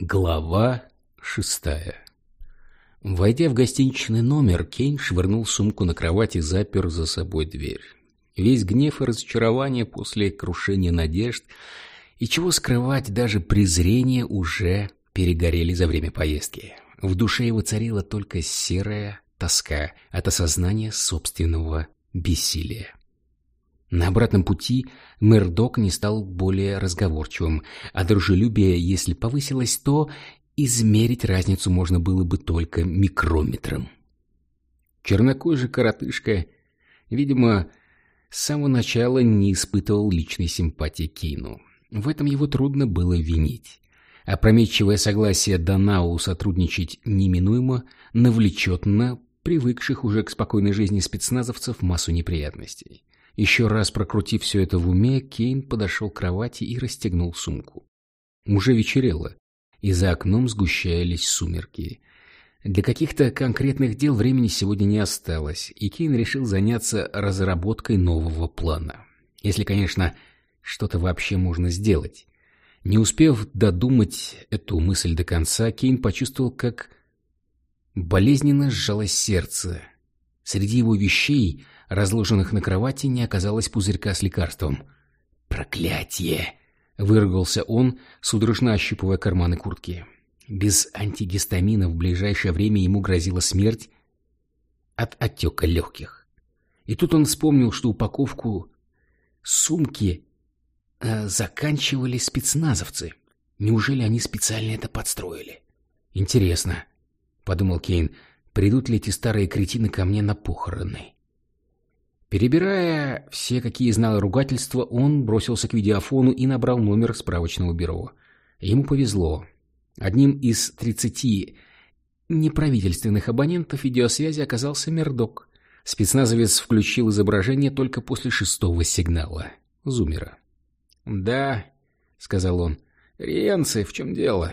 Глава шестая Войдя в гостиничный номер, Кейн швырнул сумку на кровать и запер за собой дверь. Весь гнев и разочарование после крушения надежд и чего скрывать, даже презрение уже перегорели за время поездки. В душе его царила только серая тоска от осознания собственного бессилия. На обратном пути Мэрдок не стал более разговорчивым, а дружелюбие, если повысилось, то измерить разницу можно было бы только микрометром. Чернокожий коротышка, видимо, с самого начала не испытывал личной симпатии Кину. В этом его трудно было винить. Опрометчивое согласие Данау сотрудничать неминуемо навлечет на привыкших уже к спокойной жизни спецназовцев массу неприятностей. Еще раз прокрутив все это в уме, Кейн подошел к кровати и расстегнул сумку. Уже вечерело, и за окном сгущались сумерки. Для каких-то конкретных дел времени сегодня не осталось, и Кейн решил заняться разработкой нового плана. Если, конечно, что-то вообще можно сделать. Не успев додумать эту мысль до конца, Кейн почувствовал, как болезненно сжалось сердце. Среди его вещей разложенных на кровати, не оказалось пузырька с лекарством. «Проклятие!» — выругался он, судорожно ощупывая карманы куртки. Без антигистамина в ближайшее время ему грозила смерть от отека легких. И тут он вспомнил, что упаковку сумки э, заканчивали спецназовцы. Неужели они специально это подстроили? Интересно, — подумал Кейн, — придут ли эти старые кретины ко мне на похороны? Перебирая все, какие знал ругательства, он бросился к видеофону и набрал номер справочного бюро. Ему повезло. Одним из тридцати неправительственных абонентов видеосвязи оказался Мердок. Спецназовец включил изображение только после шестого сигнала. Зумера. «Да», — сказал он, — «Риенцы, в чем дело?»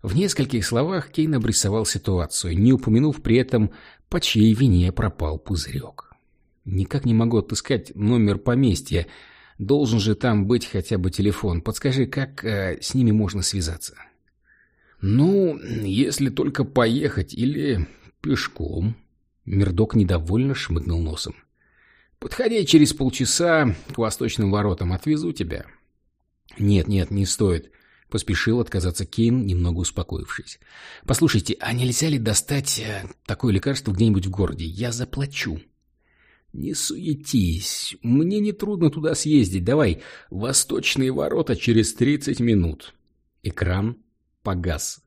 В нескольких словах Кейн обрисовал ситуацию, не упомянув при этом, по чьей вине пропал пузырек. Никак не могу отыскать номер поместья. Должен же там быть хотя бы телефон. Подскажи, как э, с ними можно связаться? Ну, если только поехать или пешком. Мердок недовольно шмыгнул носом. Подходи через полчаса к восточным воротам, отвезу тебя. Нет, нет, не стоит. Поспешил отказаться Кейн, немного успокоившись. «Послушайте, а нельзя ли достать э, такое лекарство где-нибудь в городе? Я заплачу». «Не суетись. Мне нетрудно туда съездить. Давай, восточные ворота через тридцать минут». Экран погас.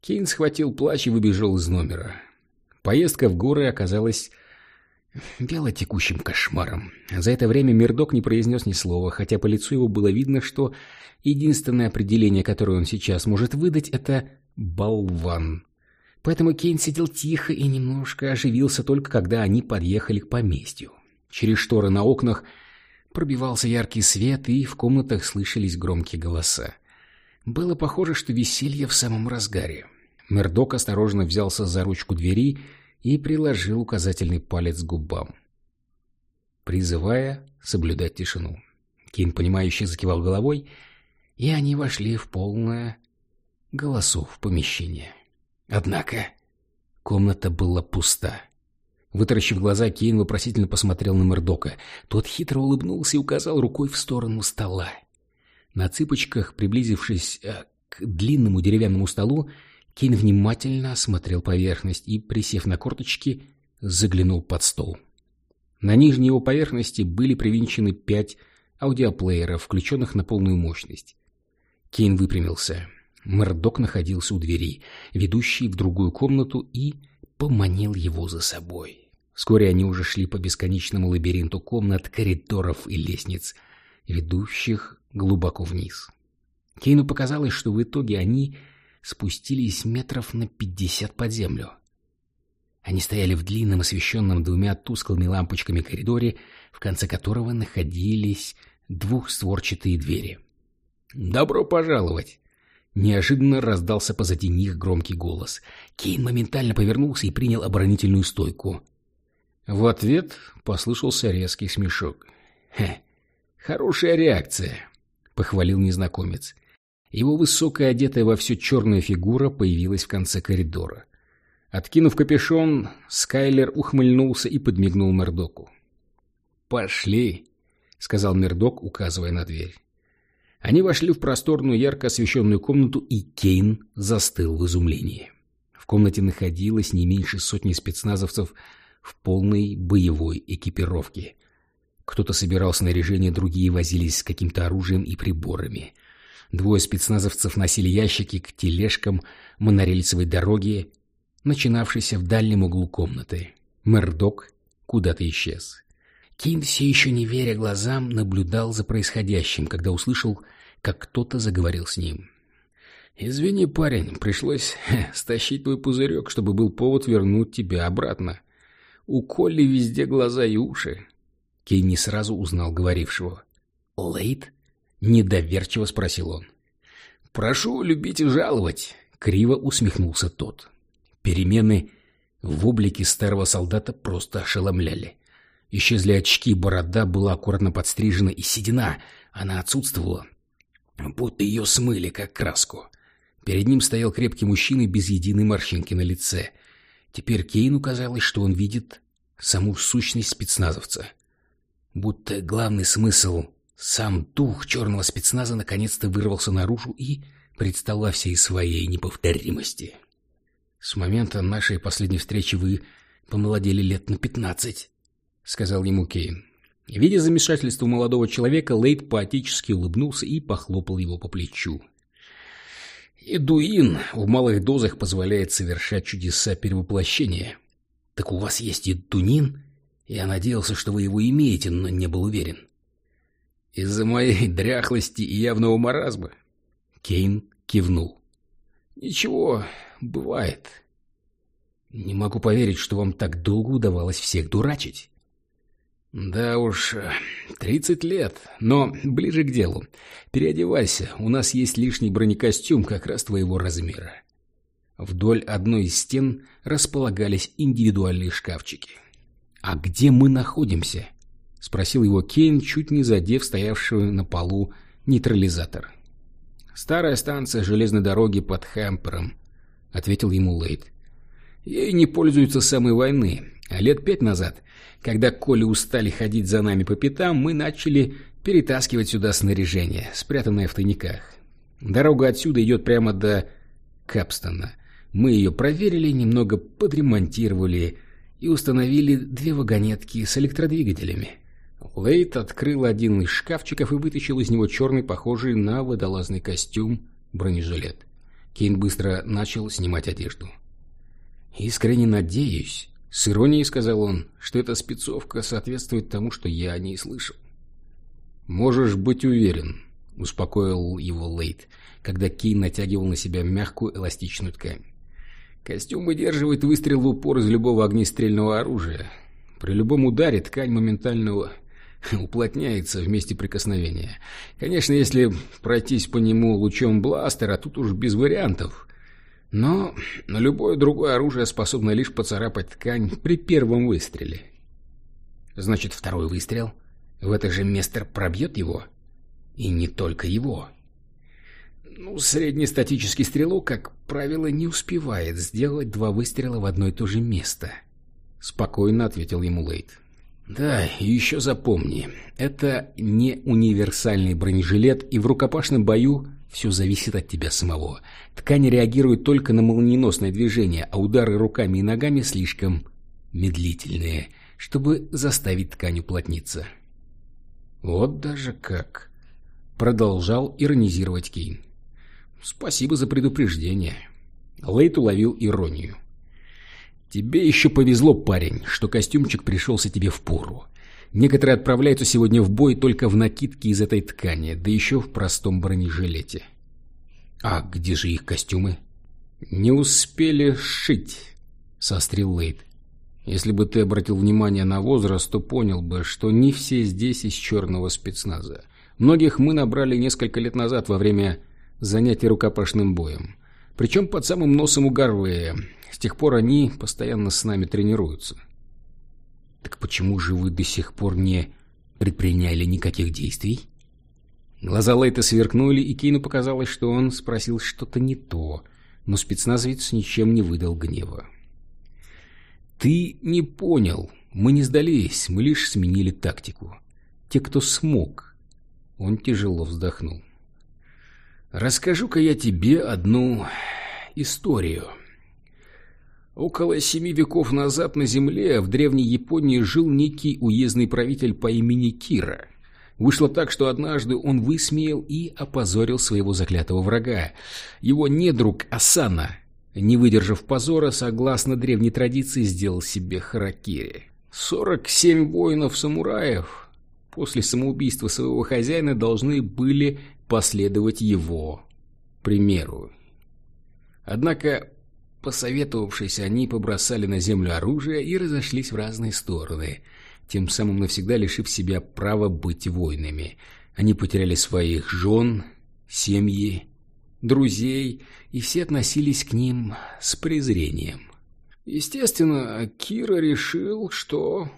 Кейн схватил плащ и выбежал из номера. Поездка в горы оказалась белотекущим кошмаром. За это время Мердок не произнес ни слова, хотя по лицу его было видно, что единственное определение, которое он сейчас может выдать, это «болван». Поэтому Кейн сидел тихо и немножко оживился только когда они подъехали к поместью. Через шторы на окнах пробивался яркий свет, и в комнатах слышались громкие голоса. Было похоже, что веселье в самом разгаре. Мердок осторожно взялся за ручку двери и приложил указательный палец к губам, призывая соблюдать тишину. Кейн, понимающе закивал головой, и они вошли в полное голосов помещение. Однако комната была пуста. Вытаращив глаза, Кейн вопросительно посмотрел на Мердока. Тот хитро улыбнулся и указал рукой в сторону стола. На цыпочках, приблизившись э, к длинному деревянному столу, Кейн внимательно осмотрел поверхность и, присев на корточки, заглянул под стол. На нижней его поверхности были привинчены пять аудиоплееров, включенных на полную мощность. Кейн выпрямился. Мэрдок находился у двери, ведущей в другую комнату, и поманил его за собой. Вскоре они уже шли по бесконечному лабиринту комнат, коридоров и лестниц, ведущих глубоко вниз. Кейну показалось, что в итоге они спустились метров на пятьдесят под землю. Они стояли в длинном, освещенном двумя тусклыми лампочками коридоре, в конце которого находились двухстворчатые двери. «Добро пожаловать!» Неожиданно раздался позади них громкий голос. Кейн моментально повернулся и принял оборонительную стойку. В ответ послышался резкий смешок. «Хе, хорошая реакция», — похвалил незнакомец. Его высокая, одетая во все черная фигура появилась в конце коридора. Откинув капюшон, Скайлер ухмыльнулся и подмигнул Мердоку. «Пошли», — сказал Мердок, указывая на дверь. Они вошли в просторную, ярко освещенную комнату, и Кейн застыл в изумлении. В комнате находилось не меньше сотни спецназовцев в полной боевой экипировке. Кто-то собирал снаряжение, другие возились с каким-то оружием и приборами. Двое спецназовцев носили ящики к тележкам монорельсовой дороги, начинавшейся в дальнем углу комнаты. Мердок куда-то исчез. Кин, все еще не веря глазам, наблюдал за происходящим, когда услышал, как кто-то заговорил с ним. «Извини, парень, пришлось хе, стащить твой пузырек, чтобы был повод вернуть тебя обратно. У Колли везде глаза и уши». Кей не сразу узнал говорившего. «Лейт?» — недоверчиво спросил он. «Прошу любить и жаловать», — криво усмехнулся тот. Перемены в облике старого солдата просто ошеломляли. Исчезли очки, борода была аккуратно подстрижена, и седина, она отсутствовала. Будто ее смыли, как краску. Перед ним стоял крепкий мужчина без единой морщинки на лице. Теперь Кейну казалось, что он видит саму сущность спецназовца. Будто главный смысл, сам дух черного спецназа наконец-то вырвался наружу и предстал во всей своей неповторимости. «С момента нашей последней встречи вы помолодели лет на пятнадцать», — сказал ему Кейн. Видя замешательство молодого человека, Лейд поотечески улыбнулся и похлопал его по плечу. «Эдуин в малых дозах позволяет совершать чудеса перевоплощения. Так у вас есть эдунин? Я надеялся, что вы его имеете, но не был уверен». «Из-за моей дряхлости и явного маразма?» Кейн кивнул. «Ничего, бывает. Не могу поверить, что вам так долго удавалось всех дурачить». «Да уж, тридцать лет, но ближе к делу. Переодевайся, у нас есть лишний бронекостюм как раз твоего размера». Вдоль одной из стен располагались индивидуальные шкафчики. «А где мы находимся?» — спросил его Кейн, чуть не задев стоявшего на полу нейтрализатор. «Старая станция железной дороги под Хэмпером», — ответил ему Лейд. «Ей не пользуются с самой войны, лет пять назад когда Коли устали ходить за нами по пятам, мы начали перетаскивать сюда снаряжение, спрятанное в тайниках. Дорога отсюда идет прямо до Капстона. Мы ее проверили, немного подремонтировали и установили две вагонетки с электродвигателями. Лейт открыл один из шкафчиков и вытащил из него черный, похожий на водолазный костюм, бронежилет. Кейн быстро начал снимать одежду. «Искренне надеюсь», с иронией сказал он, что эта спецовка соответствует тому, что я о ней слышал. «Можешь быть уверен», — успокоил его Лейт, когда Кей натягивал на себя мягкую эластичную ткань. «Костюм выдерживает выстрел в упор из любого огнестрельного оружия. При любом ударе ткань моментально уплотняется в месте прикосновения. Конечно, если пройтись по нему лучом бластера, тут уж без вариантов. Но любое другое оружие способно лишь поцарапать ткань при первом выстреле. Значит, второй выстрел в это же место пробьет его? И не только его. Ну, среднестатический стрелок, как правило, не успевает сделать два выстрела в одно и то же место. Спокойно ответил ему Лейт. Да, и еще запомни, это не универсальный бронежилет, и в рукопашном бою все зависит от тебя самого. Ткань реагирует только на молниеносное движение, а удары руками и ногами слишком медлительные, чтобы заставить ткань уплотниться. Вот даже как. Продолжал иронизировать Кейн. Спасибо за предупреждение. Лейт уловил иронию. Тебе еще повезло, парень, что костюмчик пришелся тебе в пору. Некоторые отправляются сегодня в бой только в накидке из этой ткани, да еще в простом бронежилете. А где же их костюмы? Не успели сшить, сострил Лейд. Если бы ты обратил внимание на возраст, то понял бы, что не все здесь из черного спецназа. Многих мы набрали несколько лет назад во время занятий рукопашным боем. Причем под самым носом у Гарвея. С тех пор они постоянно с нами тренируются. Так почему же вы до сих пор не предприняли никаких действий? Глаза Лейта сверкнули, и Кейну показалось, что он спросил что-то не то, но спецназовец ничем не выдал гнева. «Ты не понял. Мы не сдались, мы лишь сменили тактику. Те, кто смог». Он тяжело вздохнул. «Расскажу-ка я тебе одну историю». Около семи веков назад на Земле в Древней Японии жил некий уездный правитель по имени Кира. Вышло так, что однажды он высмеял и опозорил своего заклятого врага. Его недруг Асана, не выдержав позора, согласно древней традиции, сделал себе харакири. Сорок семь воинов-самураев после самоубийства своего хозяина должны были последовать его примеру. Однако Посоветовавшись, они побросали на землю оружие и разошлись в разные стороны, тем самым навсегда лишив себя права быть воинами. Они потеряли своих жен, семьи, друзей, и все относились к ним с презрением. Естественно, Кира решил, что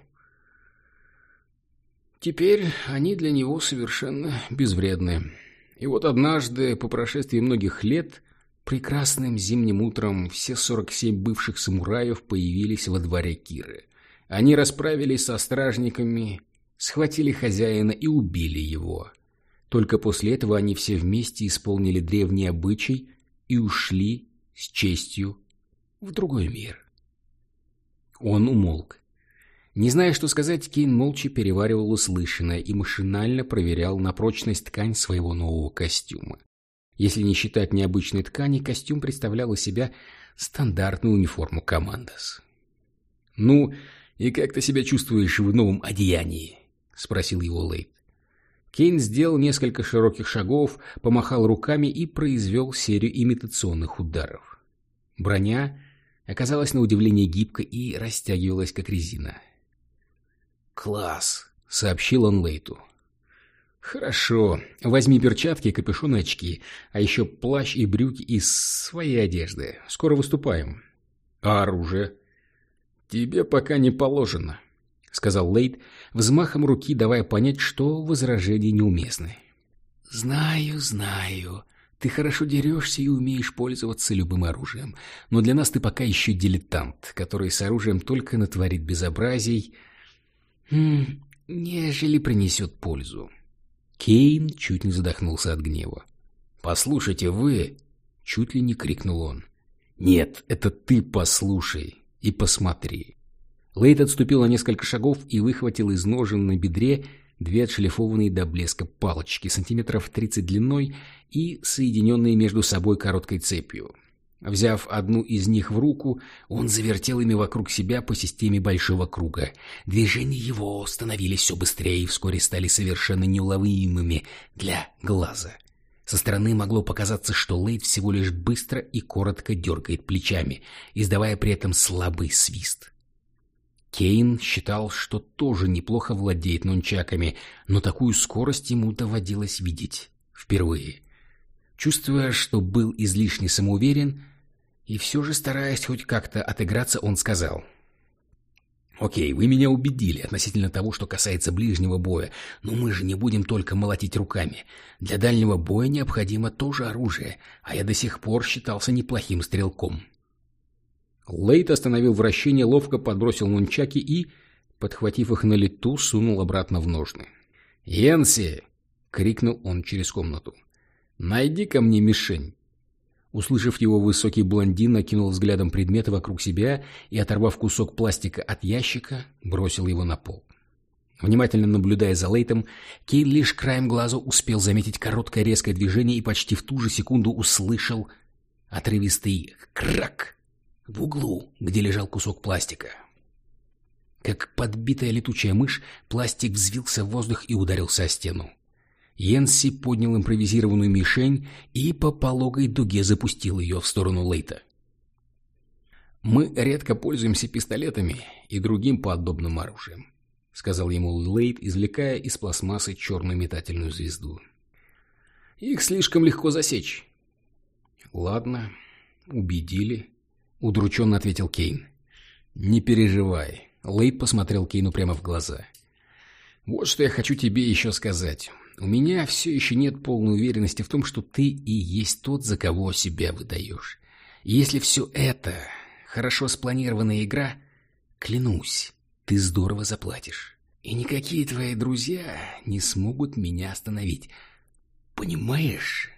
теперь они для него совершенно безвредны. И вот однажды, по прошествии многих лет, Прекрасным зимним утром все 47 бывших самураев появились во дворе Киры. Они расправились со стражниками, схватили хозяина и убили его. Только после этого они все вместе исполнили древний обычай и ушли с честью в другой мир. Он умолк. Не зная, что сказать, Кейн молча переваривал услышанное и машинально проверял на прочность ткань своего нового костюма. Если не считать необычной ткани, костюм представлял из себя стандартную униформу «Командос». «Ну, и как ты себя чувствуешь в новом одеянии?» — спросил его Лейт. Кейн сделал несколько широких шагов, помахал руками и произвел серию имитационных ударов. Броня оказалась на удивление гибкой и растягивалась, как резина. «Класс!» — сообщил он Лейту. «Хорошо. Возьми перчатки, капюшон и очки, а еще плащ и брюки из своей одежды. Скоро выступаем». «А оружие?» «Тебе пока не положено», — сказал Лейд, взмахом руки давая понять, что возражения неуместны. «Знаю, знаю. Ты хорошо дерешься и умеешь пользоваться любым оружием. Но для нас ты пока еще дилетант, который с оружием только натворит безобразий, хм, нежели принесет пользу. Кейн чуть не задохнулся от гнева. «Послушайте, вы...» — чуть ли не крикнул он. «Нет, это ты послушай и посмотри». Лейт отступил на несколько шагов и выхватил из ножен на бедре две отшлифованные до блеска палочки, сантиметров 30 длиной и соединенные между собой короткой цепью. Взяв одну из них в руку, он завертел ими вокруг себя по системе большого круга. Движения его становились все быстрее и вскоре стали совершенно неуловимыми для глаза. Со стороны могло показаться, что Лейд всего лишь быстро и коротко дергает плечами, издавая при этом слабый свист. Кейн считал, что тоже неплохо владеет нунчаками, но такую скорость ему доводилось видеть впервые — Чувствуя, что был излишне самоуверен, и все же стараясь хоть как-то отыграться, он сказал. «Окей, вы меня убедили относительно того, что касается ближнего боя, но мы же не будем только молотить руками. Для дальнего боя необходимо тоже оружие, а я до сих пор считался неплохим стрелком». Лейт остановил вращение, ловко подбросил нунчаки и, подхватив их на лету, сунул обратно в ножны. «Янси!» — крикнул он через комнату. Найди ко мне мишень». Услышав его, высокий блондин накинул взглядом предметы вокруг себя и, оторвав кусок пластика от ящика, бросил его на пол. Внимательно наблюдая за Лейтом, Кейн лишь краем глаза успел заметить короткое резкое движение и почти в ту же секунду услышал отрывистый крак в углу, где лежал кусок пластика. Как подбитая летучая мышь, пластик взвился в воздух и ударился о стену. Йенси поднял импровизированную мишень и по пологой дуге запустил ее в сторону Лейта. «Мы редко пользуемся пистолетами и другим подобным оружием», — сказал ему Лейт, извлекая из пластмассы черную метательную звезду. «Их слишком легко засечь». «Ладно, убедили», — удрученно ответил Кейн. «Не переживай», — Лейт посмотрел Кейну прямо в глаза. «Вот что я хочу тебе еще сказать. У меня все еще нет полной уверенности в том, что ты и есть тот, за кого себя выдаешь. Если все это хорошо спланированная игра, клянусь, ты здорово заплатишь. И никакие твои друзья не смогут меня остановить. Понимаешь?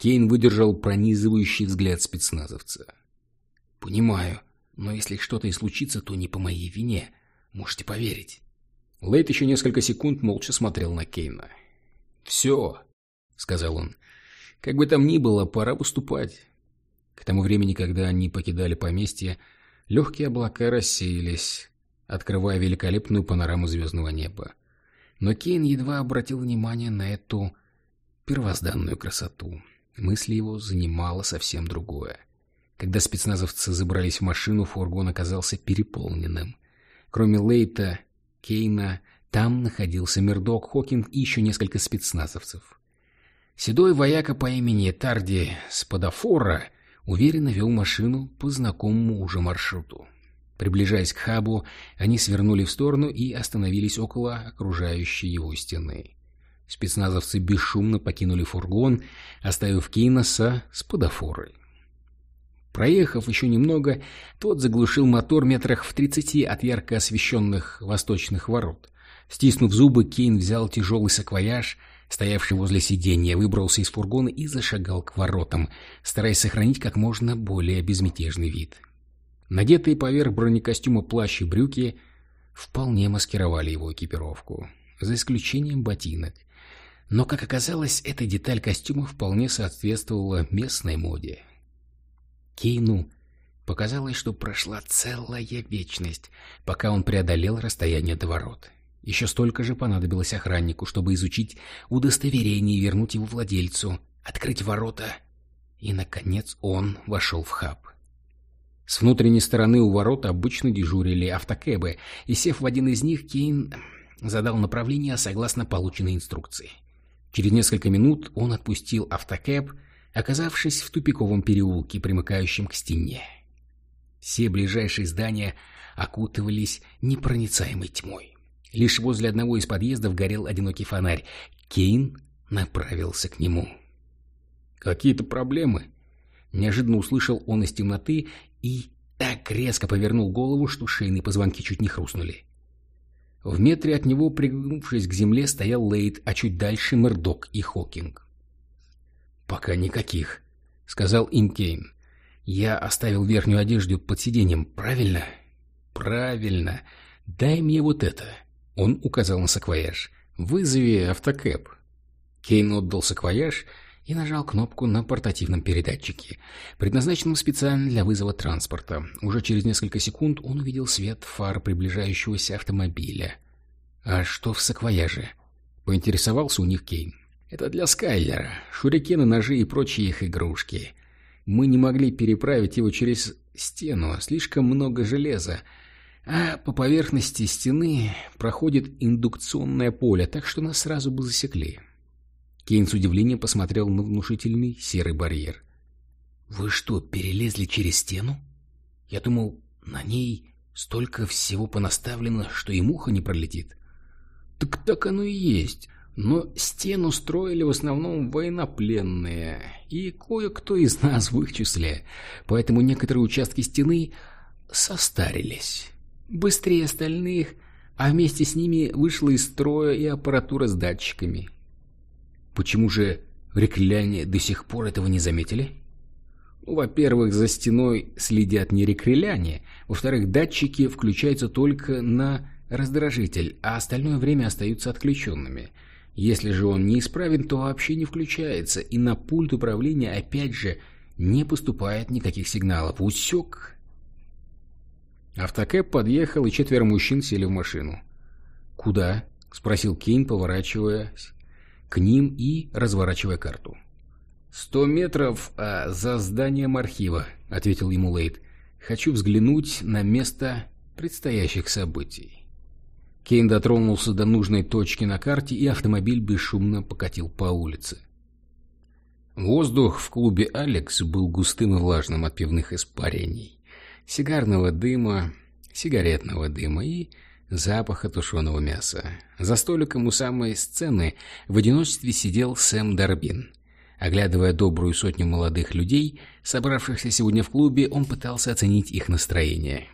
Кейн выдержал пронизывающий взгляд спецназовца. «Понимаю, но если что-то и случится, то не по моей вине. Можете поверить». Лейт еще несколько секунд молча смотрел на Кейна. «Все», — сказал он. «Как бы там ни было, пора выступать». К тому времени, когда они покидали поместье, легкие облака рассеялись, открывая великолепную панораму звездного неба. Но Кейн едва обратил внимание на эту первозданную красоту. Мысли его занимало совсем другое. Когда спецназовцы забрались в машину, фургон оказался переполненным. Кроме Лейта, Кейна, там находился Мердок, Хокинг и еще несколько спецназовцев. Седой вояка по имени Тарди Спадафора уверенно вел машину по знакомому уже маршруту. Приближаясь к хабу, они свернули в сторону и остановились около окружающей его стены. Спецназовцы бесшумно покинули фургон, оставив Кейноса с подофорой. Проехав еще немного, тот заглушил мотор метрах в тридцати от ярко освещенных восточных ворот. Стиснув зубы, Кейн взял тяжелый саквояж, стоявший возле сиденья, выбрался из фургона и зашагал к воротам, стараясь сохранить как можно более безмятежный вид. Надетые поверх бронекостюма плащ и брюки вполне маскировали его экипировку, за исключением ботинок. Но, как оказалось, эта деталь костюма вполне соответствовала местной моде. Кейну показалось, что прошла целая вечность, пока он преодолел расстояние до ворот. Еще столько же понадобилось охраннику, чтобы изучить удостоверение и вернуть его владельцу, открыть ворота. И, наконец, он вошел в хаб. С внутренней стороны у ворот обычно дежурили автокэбы, и, сев в один из них, Кейн задал направление согласно полученной инструкции. Через несколько минут он отпустил автокэб, оказавшись в тупиковом переулке, примыкающем к стене. Все ближайшие здания окутывались непроницаемой тьмой. Лишь возле одного из подъездов горел одинокий фонарь. Кейн направился к нему. «Какие-то проблемы?» Неожиданно услышал он из темноты и так резко повернул голову, что шейные позвонки чуть не хрустнули. В метре от него, пригнувшись к земле, стоял Лейд, а чуть дальше Мердок и Хокинг. «Пока никаких», — сказал им Кейн. «Я оставил верхнюю одежду под сиденьем, правильно?» «Правильно. Дай мне вот это». Он указал на саквояж. «Вызови автокэп». Кейн отдал саквояж и нажал кнопку на портативном передатчике, предназначенном специально для вызова транспорта. Уже через несколько секунд он увидел свет фар приближающегося автомобиля. «А что в саквояже?» — поинтересовался у них Кейн. Это для Скайлера, шурикены, ножи и прочие их игрушки. Мы не могли переправить его через стену, слишком много железа, а по поверхности стены проходит индукционное поле, так что нас сразу бы засекли. Кейн с удивлением посмотрел на внушительный серый барьер. «Вы что, перелезли через стену? Я думал, на ней столько всего понаставлено, что и муха не пролетит». «Так так оно и есть. Но стену строили в основном военнопленные, и кое-кто из нас в их числе, поэтому некоторые участки стены состарились. Быстрее остальных, а вместе с ними вышла из строя и аппаратура с датчиками. Почему же рекреляне до сих пор этого не заметили? Ну, во-первых, за стеной следят не рекреляне, во-вторых, датчики включаются только на раздражитель, а остальное время остаются отключенными – если же он неисправен, то вообще не включается, и на пульт управления опять же не поступает никаких сигналов. Усек. Автокэп подъехал, и четверо мужчин сели в машину. «Куда?» — спросил Кейн, поворачиваясь к ним и разворачивая карту. «Сто метров а, за зданием архива», — ответил ему Лейд. «Хочу взглянуть на место предстоящих событий». Кейн дотронулся до нужной точки на карте, и автомобиль бесшумно покатил по улице. Воздух в клубе «Алекс» был густым и влажным от пивных испарений, сигарного дыма, сигаретного дыма и запаха тушеного мяса. За столиком у самой сцены в одиночестве сидел Сэм Дарбин. Оглядывая добрую сотню молодых людей, собравшихся сегодня в клубе, он пытался оценить их настроение.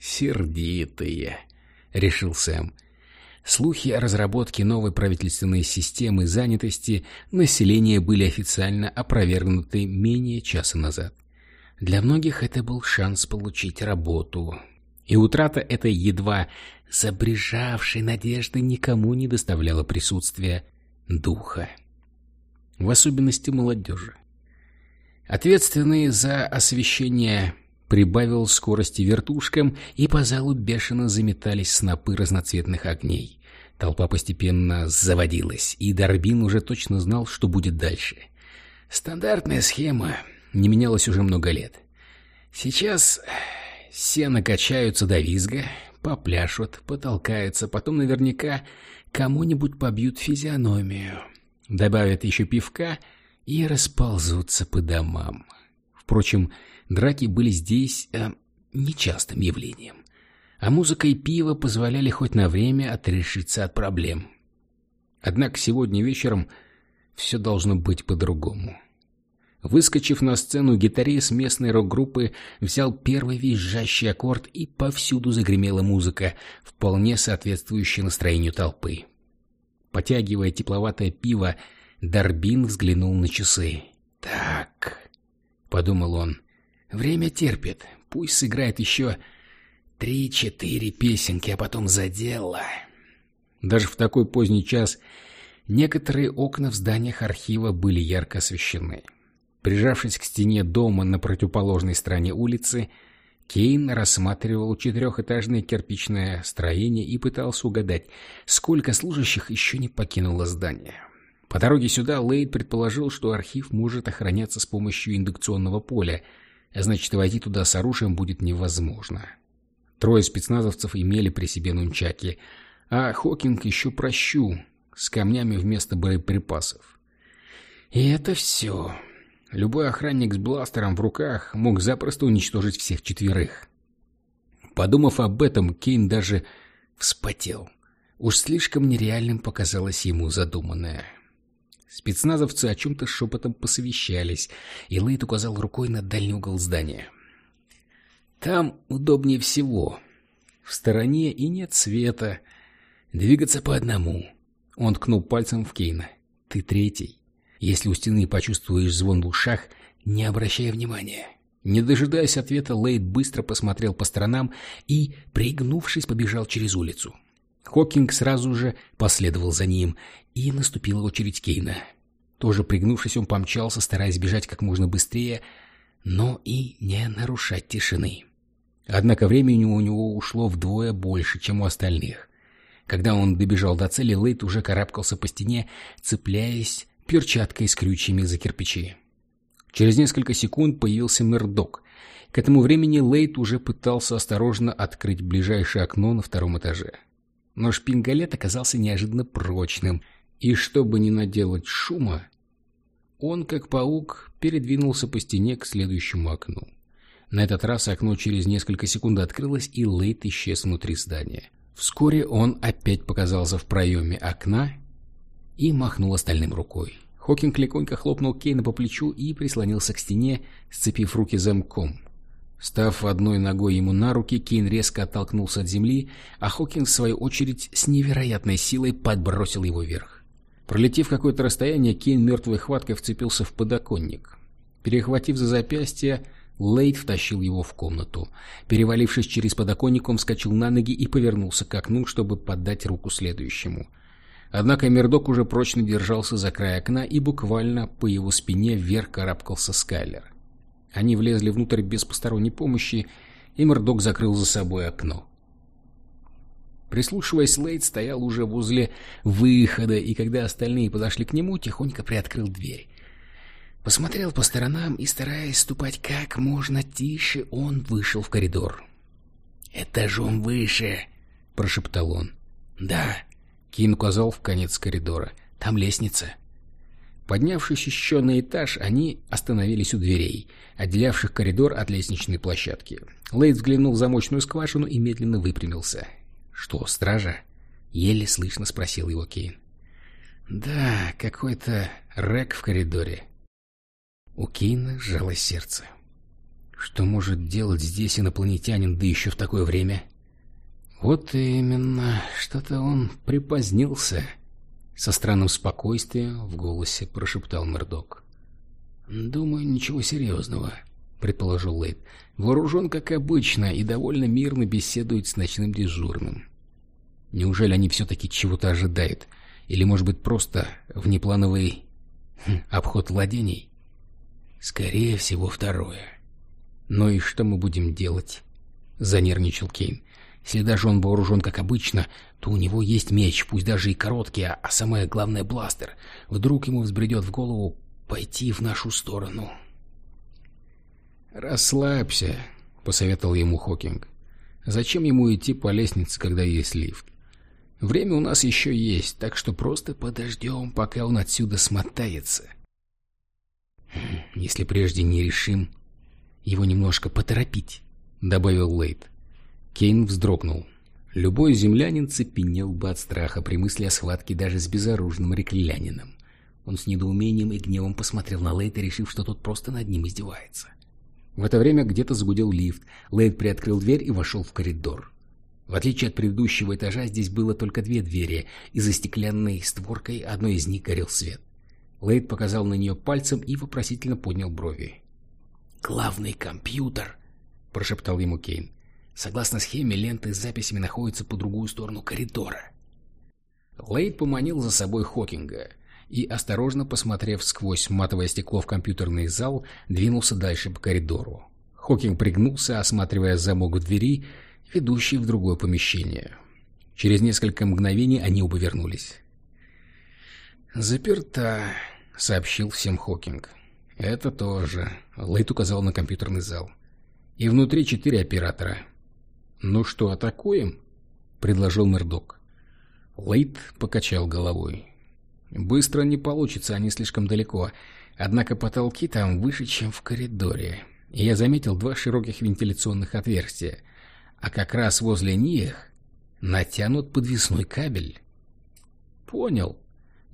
«Сердитые», — решил Сэм. Слухи о разработке новой правительственной системы занятости населения были официально опровергнуты менее часа назад. Для многих это был шанс получить работу. И утрата этой едва забрежавшей надежды никому не доставляла присутствия духа. В особенности молодежи. Ответственный за освещение прибавил скорости вертушкам, и по залу бешено заметались снопы разноцветных огней. Толпа постепенно заводилась, и Дарбин уже точно знал, что будет дальше. Стандартная схема не менялась уже много лет. Сейчас все накачаются до визга, попляшут, потолкаются, потом наверняка кому-нибудь побьют физиономию, добавят еще пивка и расползутся по домам. Впрочем, Драки были здесь э, нечастым явлением, а музыка и пиво позволяли хоть на время отрешиться от проблем. Однако сегодня вечером все должно быть по-другому. Выскочив на сцену, гитарист местной рок-группы взял первый визжащий аккорд, и повсюду загремела музыка, вполне соответствующая настроению толпы. Потягивая тепловатое пиво, Дарбин взглянул на часы. «Так», — подумал он, Время терпит. Пусть сыграет еще три-четыре песенки, а потом за дело. Даже в такой поздний час некоторые окна в зданиях архива были ярко освещены. Прижавшись к стене дома на противоположной стороне улицы, Кейн рассматривал четырехэтажное кирпичное строение и пытался угадать, сколько служащих еще не покинуло здание. По дороге сюда Лейд предположил, что архив может охраняться с помощью индукционного поля — а значит, войти туда с оружием будет невозможно. Трое спецназовцев имели при себе нунчаки, а Хокинг еще прощу, с камнями вместо боеприпасов. И это все. Любой охранник с бластером в руках мог запросто уничтожить всех четверых. Подумав об этом, Кейн даже вспотел. Уж слишком нереальным показалось ему задуманное. Спецназовцы о чем-то шепотом посовещались, и Лейд указал рукой на дальний угол здания. «Там удобнее всего. В стороне и нет света. Двигаться по одному». Он ткнул пальцем в Кейна. «Ты третий. Если у стены почувствуешь звон в ушах, не обращай внимания». Не дожидаясь ответа, Лейд быстро посмотрел по сторонам и, пригнувшись, побежал через улицу. Хокинг сразу же последовал за ним, и наступила очередь Кейна. Тоже пригнувшись, он помчался, стараясь бежать как можно быстрее, но и не нарушать тишины. Однако времени у него ушло вдвое больше, чем у остальных. Когда он добежал до цели, Лейт уже карабкался по стене, цепляясь перчаткой с крючьями за кирпичи. Через несколько секунд появился Мердок. К этому времени Лейт уже пытался осторожно открыть ближайшее окно на втором этаже. Но шпингалет оказался неожиданно прочным, и чтобы не наделать шума, он, как паук, передвинулся по стене к следующему окну. На этот раз окно через несколько секунд открылось, и Лейт исчез внутри здания. Вскоре он опять показался в проеме окна и махнул остальным рукой. Хокинг легонько хлопнул Кейна по плечу и прислонился к стене, сцепив руки замком. Став одной ногой ему на руки, Кейн резко оттолкнулся от земли, а Хокинг, в свою очередь, с невероятной силой подбросил его вверх. Пролетев какое-то расстояние, Кейн мертвой хваткой вцепился в подоконник. Перехватив за запястье, Лейд втащил его в комнату. Перевалившись через подоконник, он вскочил на ноги и повернулся к окну, чтобы подать руку следующему. Однако Мердок уже прочно держался за край окна, и буквально по его спине вверх карабкался Скайлер. Они влезли внутрь без посторонней помощи, и Мордок закрыл за собой окно. Прислушиваясь, Лейд стоял уже возле выхода, и когда остальные подошли к нему, тихонько приоткрыл дверь. Посмотрел по сторонам и, стараясь ступать как можно тише, он вышел в коридор. «Этажом выше!» — прошептал он. «Да», — Кин указал в конец коридора. «Там лестница». Поднявшись еще на этаж, они остановились у дверей, отделявших коридор от лестничной площадки. Лейд взглянул в замочную скважину и медленно выпрямился. «Что, стража?» — еле слышно спросил его Кейн. «Да, какой-то рэк в коридоре». У Кейна сжалось сердце. Что может делать здесь инопланетянин, да еще в такое время? Вот именно, что-то он припозднился. Со странным спокойствием в голосе прошептал Мердок. «Думаю, ничего серьезного», — предположил Лейд. «Вооружен, как обычно, и довольно мирно беседует с ночным дежурным. Неужели они все-таки чего-то ожидают? Или, может быть, просто внеплановый хм, обход владений?» «Скорее всего, второе». «Ну и что мы будем делать?» — занервничал Кейн. «Если даже он вооружен как обычно, то у него есть меч, пусть даже и короткий, а, а самое главное — бластер. Вдруг ему взбредет в голову пойти в нашу сторону». «Расслабься», — посоветовал ему Хокинг. «Зачем ему идти по лестнице, когда есть лифт? Время у нас еще есть, так что просто подождем, пока он отсюда смотается». «Хм, «Если прежде не решим, его немножко поторопить», — добавил Лейд. Кейн вздрогнул. Любой землянин цепенел бы от страха при мысли о схватке даже с безоружным реклянином. Он с недоумением и гневом посмотрел на Лейта, решив, что тот просто над ним издевается. В это время где-то загудел лифт. Лейт приоткрыл дверь и вошел в коридор. В отличие от предыдущего этажа, здесь было только две двери, и за стеклянной створкой одной из них горел свет. Лейд показал на нее пальцем и вопросительно поднял брови. «Главный компьютер», — прошептал ему Кейн. «Согласно схеме, ленты с записями находятся по другую сторону коридора». Лейд поманил за собой Хокинга и, осторожно посмотрев сквозь матовое стекло в компьютерный зал, двинулся дальше по коридору. Хокинг пригнулся, осматривая замок в двери, ведущий в другое помещение. Через несколько мгновений они оба вернулись. «Заперта», — сообщил всем Хокинг. «Это тоже», — Лейт указал на компьютерный зал. «И внутри четыре оператора». «Ну что, атакуем?» — предложил Мердок. Лейт покачал головой. «Быстро не получится, они слишком далеко. Однако потолки там выше, чем в коридоре. И я заметил два широких вентиляционных отверстия, а как раз возле них натянут подвесной кабель». «Понял»,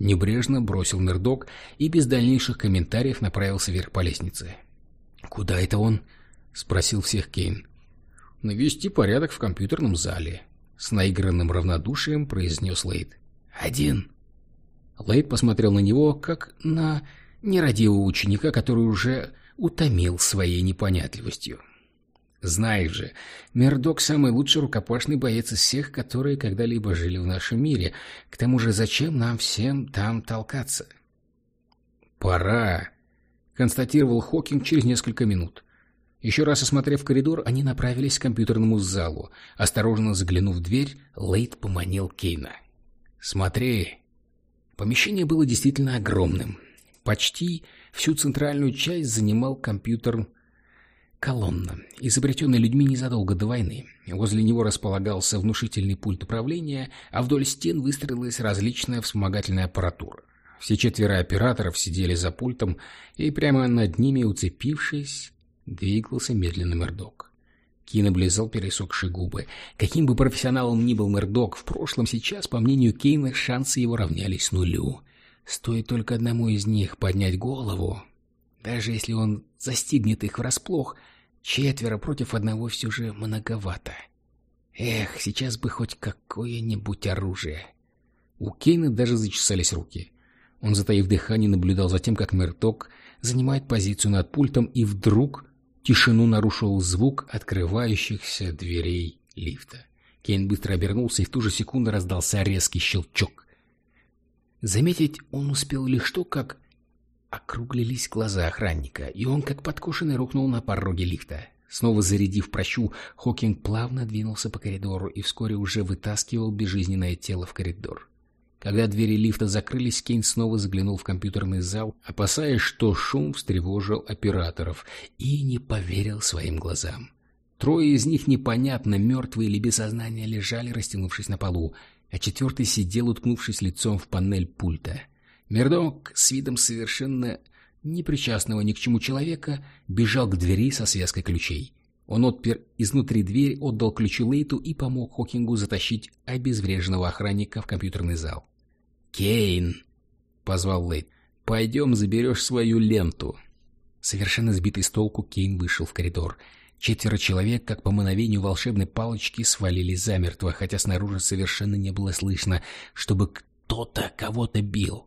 Небрежно бросил Мердок и без дальнейших комментариев направился вверх по лестнице. «Куда это он?» — спросил всех Кейн. «Навести порядок в компьютерном зале», — с наигранным равнодушием произнес Лейд. «Один». Лейд посмотрел на него, как на нерадивого ученика, который уже утомил своей непонятливостью. Знаешь же, Мердок самый лучший рукопашный боец из всех, которые когда-либо жили в нашем мире. К тому же зачем нам всем там толкаться? Пора, констатировал Хокинг через несколько минут. Еще раз осмотрев коридор, они направились к компьютерному залу. Осторожно заглянув в дверь, Лейт поманил Кейна. «Смотри!» Помещение было действительно огромным. Почти всю центральную часть занимал компьютер Колонна, изобретенная людьми незадолго до войны. Возле него располагался внушительный пульт управления, а вдоль стен выстроилась различная вспомогательная аппаратура. Все четверо операторов сидели за пультом, и прямо над ними, уцепившись, двигался медленно Мердок. Кин облизал пересохшие губы. Каким бы профессионалом ни был Мердок, в прошлом сейчас, по мнению Кейна, шансы его равнялись нулю. Стоит только одному из них поднять голову, даже если он застигнет их врасплох, четверо против одного все же многовато. Эх, сейчас бы хоть какое-нибудь оружие. У Кейна даже зачесались руки. Он, затаив дыхание, наблюдал за тем, как Мерток занимает позицию над пультом, и вдруг тишину нарушил звук открывающихся дверей лифта. Кейн быстро обернулся, и в ту же секунду раздался резкий щелчок. Заметить он успел лишь то, как Округлились глаза охранника, и он, как подкошенный, рухнул на пороге лифта. Снова зарядив прощу, Хокинг плавно двинулся по коридору и вскоре уже вытаскивал безжизненное тело в коридор. Когда двери лифта закрылись, Кейн снова заглянул в компьютерный зал, опасаясь, что шум встревожил операторов, и не поверил своим глазам. Трое из них непонятно, мертвые или без сознания, лежали, растянувшись на полу, а четвертый сидел, уткнувшись лицом в панель пульта. Мердок с видом совершенно непричастного ни к чему человека бежал к двери со связкой ключей. Он отпер изнутри дверь, отдал ключи Лейту и помог Хокингу затащить обезвреженного охранника в компьютерный зал. «Кейн!» — позвал Лейт. «Пойдем заберешь свою ленту». Совершенно сбитый с толку, Кейн вышел в коридор. Четверо человек, как по мановению волшебной палочки, свалились замертво, хотя снаружи совершенно не было слышно, чтобы кто-то кого-то бил.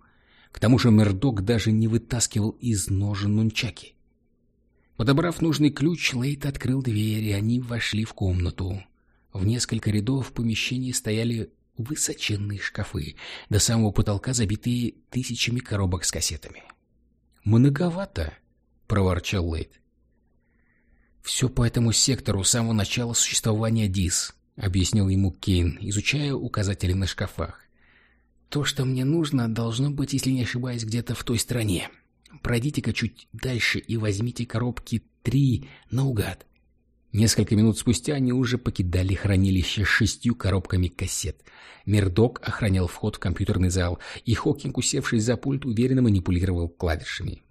К тому же Мердок даже не вытаскивал из ножен нунчаки. Подобрав нужный ключ, Лейт открыл дверь, и они вошли в комнату. В несколько рядов в помещении стояли высоченные шкафы, до самого потолка забитые тысячами коробок с кассетами. «Многовато», — проворчал Лейт. «Все по этому сектору с самого начала существования ДИС», — объяснил ему Кейн, изучая указатели на шкафах. «То, что мне нужно, должно быть, если не ошибаюсь, где-то в той стороне. Пройдите-ка чуть дальше и возьмите коробки три наугад. Несколько минут спустя они уже покидали хранилище с шестью коробками кассет. Мердок охранял вход в компьютерный зал, и Хокинг, усевшись за пульт, уверенно манипулировал клавишами.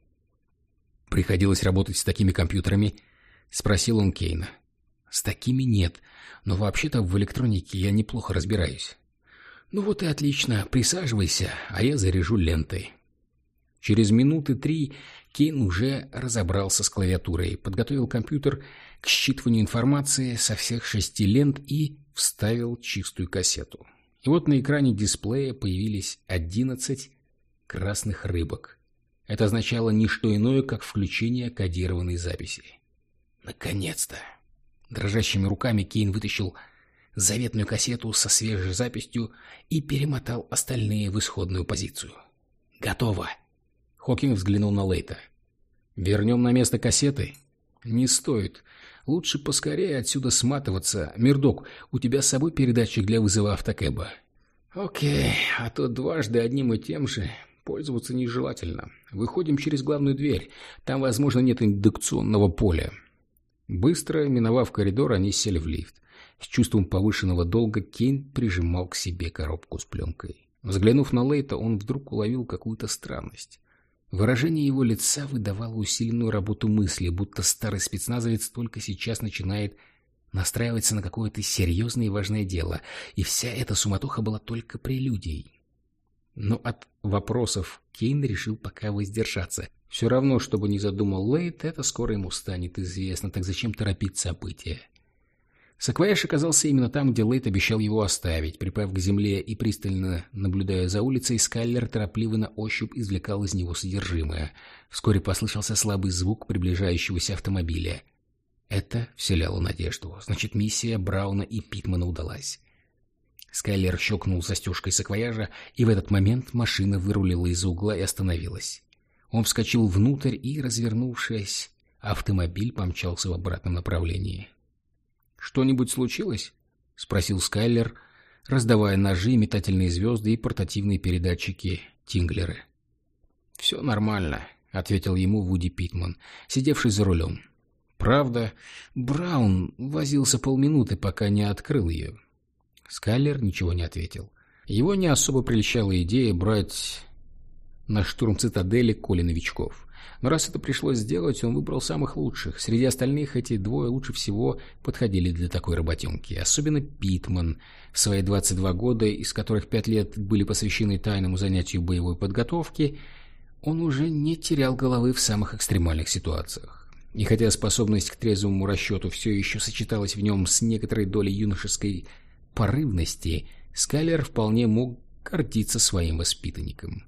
«Приходилось работать с такими компьютерами?» — спросил он Кейна. «С такими нет, но вообще-то в электронике я неплохо разбираюсь». «Ну вот и отлично, присаживайся, а я заряжу лентой». Через минуты три Кейн уже разобрался с клавиатурой, подготовил компьютер к считыванию информации со всех шести лент и вставил чистую кассету. И вот на экране дисплея появились одиннадцать красных рыбок. Это означало не что иное, как включение кодированной записи. Наконец-то! Дрожащими руками Кейн вытащил заветную кассету со свежей записью и перемотал остальные в исходную позицию. «Готово!» Хокинг взглянул на Лейта. «Вернем на место кассеты?» «Не стоит. Лучше поскорее отсюда сматываться. Мирдок, у тебя с собой передатчик для вызова автокэба?» «Окей, а то дважды одним и тем же пользоваться нежелательно. Выходим через главную дверь. Там, возможно, нет индукционного поля». Быстро, миновав коридор, они сели в лифт. С чувством повышенного долга Кейн прижимал к себе коробку с пленкой. Взглянув на Лейта, он вдруг уловил какую-то странность. Выражение его лица выдавало усиленную работу мысли, будто старый спецназовец только сейчас начинает настраиваться на какое-то серьезное и важное дело, и вся эта суматоха была только прелюдией. Но от вопросов Кейн решил пока воздержаться. Все равно, чтобы не задумал Лейт, это скоро ему станет известно, так зачем торопить события? Саквояж оказался именно там, где Лейт обещал его оставить. Припав к земле и пристально наблюдая за улицей, Скайлер торопливо на ощупь извлекал из него содержимое. Вскоре послышался слабый звук приближающегося автомобиля. Это вселяло надежду. Значит, миссия Брауна и Питмана удалась. Скайлер щелкнул застежкой саквояжа, и в этот момент машина вырулила из угла и остановилась. Он вскочил внутрь и, развернувшись, автомобиль помчался в обратном направлении. «Что-нибудь случилось?» — спросил Скайлер, раздавая ножи, метательные звезды и портативные передатчики Тинглеры. «Все нормально», — ответил ему Вуди Питман, сидевший за рулем. Правда, Браун возился полминуты, пока не открыл ее. Скайлер ничего не ответил. Его не особо прельщала идея брать на штурм цитадели Коли новичков. Но раз это пришлось сделать, он выбрал самых лучших. Среди остальных эти двое лучше всего подходили для такой работенки. Особенно Питман, в свои 22 года, из которых 5 лет были посвящены тайному занятию боевой подготовки, он уже не терял головы в самых экстремальных ситуациях. И хотя способность к трезвому расчету все еще сочеталась в нем с некоторой долей юношеской порывности, Скайлер вполне мог гордиться своим воспитанником.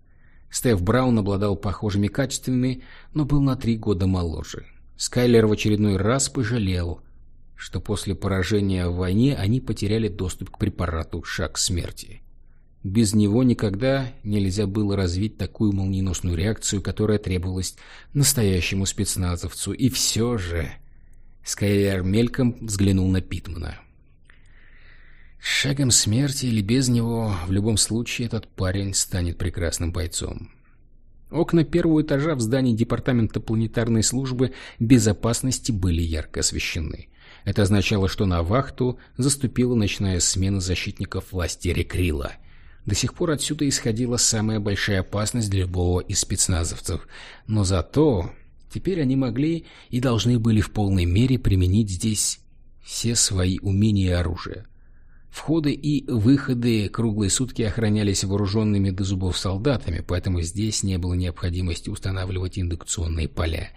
Стеф Браун обладал похожими качествами, но был на три года моложе. Скайлер в очередной раз пожалел, что после поражения в войне они потеряли доступ к препарату «Шаг смерти». Без него никогда нельзя было развить такую молниеносную реакцию, которая требовалась настоящему спецназовцу. И все же... Скайлер мельком взглянул на Питмана. Шагом смерти или без него, в любом случае этот парень станет прекрасным бойцом. Окна первого этажа в здании Департамента планетарной службы безопасности были ярко освещены. Это означало, что на вахту заступила ночная смена защитников власти Рекрила. До сих пор отсюда исходила самая большая опасность для любого из спецназовцев. Но зато Теперь они могли и должны были в полной мере применить здесь все свои умения и оружие. Входы и выходы круглые сутки охранялись вооруженными до зубов солдатами, поэтому здесь не было необходимости устанавливать индукционные поля.